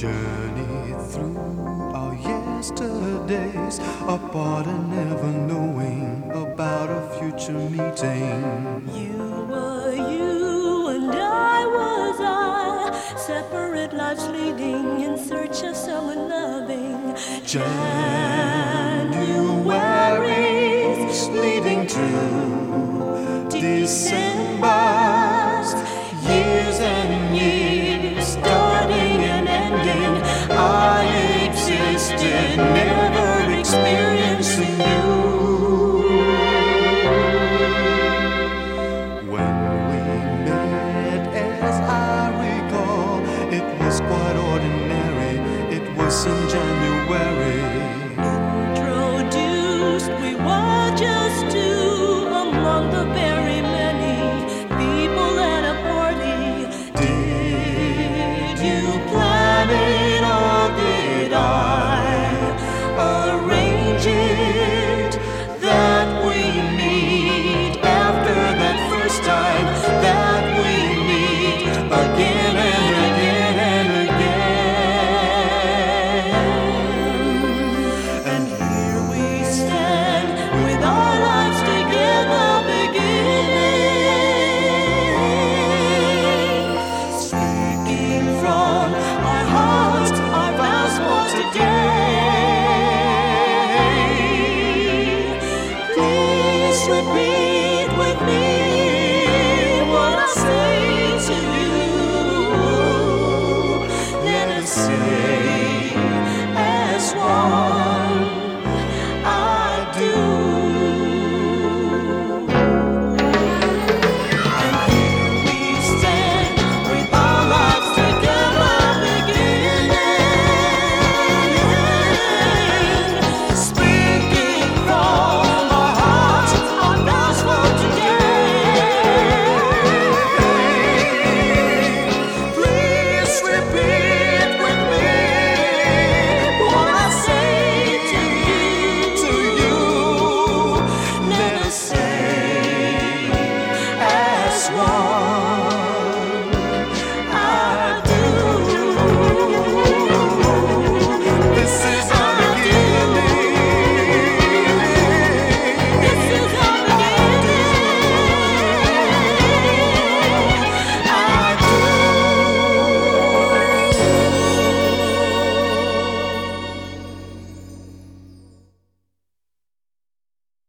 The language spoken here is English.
journey through our yesterdays, apart and never knowing about a future meeting. You were you and I was I, separate lives leading in search of someone loving. January's leading to December's January